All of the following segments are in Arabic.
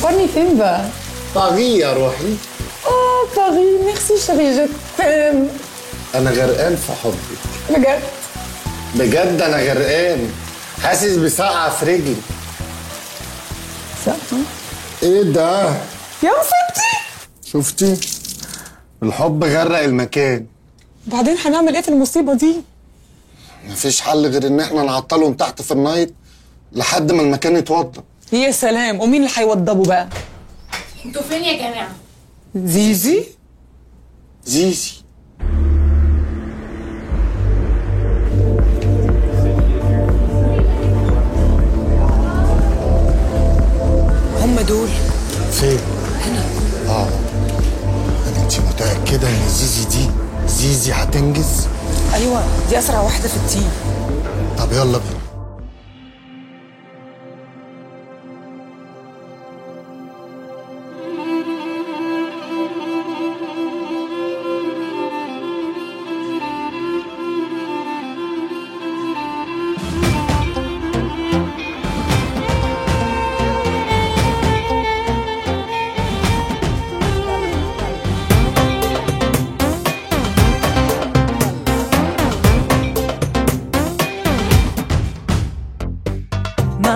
سفرني فين بقى؟ طاغية يا روحي. آه Paris merci chéri je t'aime أنا غرقان في حبك بجد؟ بجد أنا غرقان. حاسس بسقعة في رجلي. صح إيه ده؟ يا مصيبتي! شفتي؟ الحب غرق المكان. بعدين هنعمل إيه في المصيبة دي؟ مفيش حل غير إن إحنا نعطلهم تحت في ال night لحد ما المكان يتوضب. يا سلام ومين اللي هيوضبوا بقى؟ أنتوا فين يا جماعة زيزي؟ زيزي هم دول فين؟ هنا آه أنا أنت متأكدة إن زيزي دي زيزي هتنجز؟ أيوه دي أسرع واحدة في التيم طب يلا بينا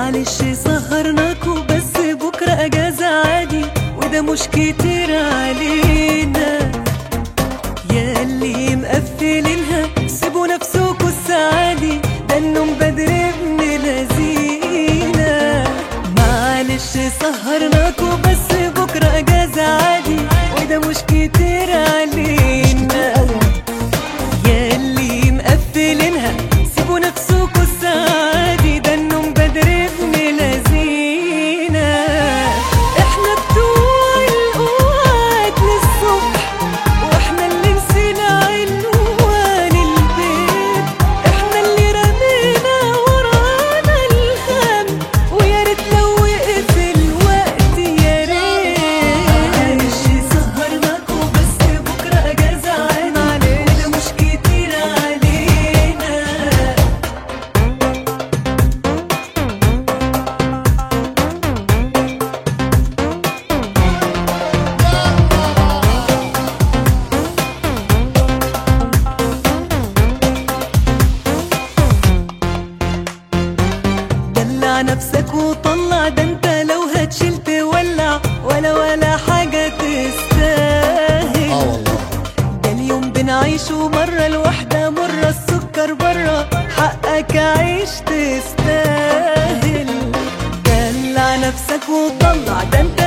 معلش سهرناكوا بس بكرة أجازة عادي. وده مش كتير علينا يا اللي مقفلينها سيبوا نفسكوا السعادي ده النوم بدري ابن لذينا معلش سهرناكوا بس بكرة أجازة عادي. برا حقك عيش تستاهل. دلع نفسك وطلع ده انت